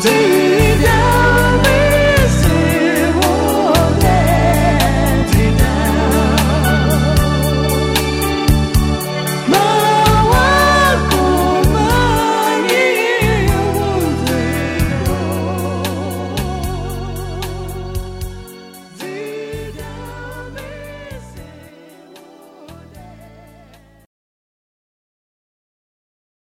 day.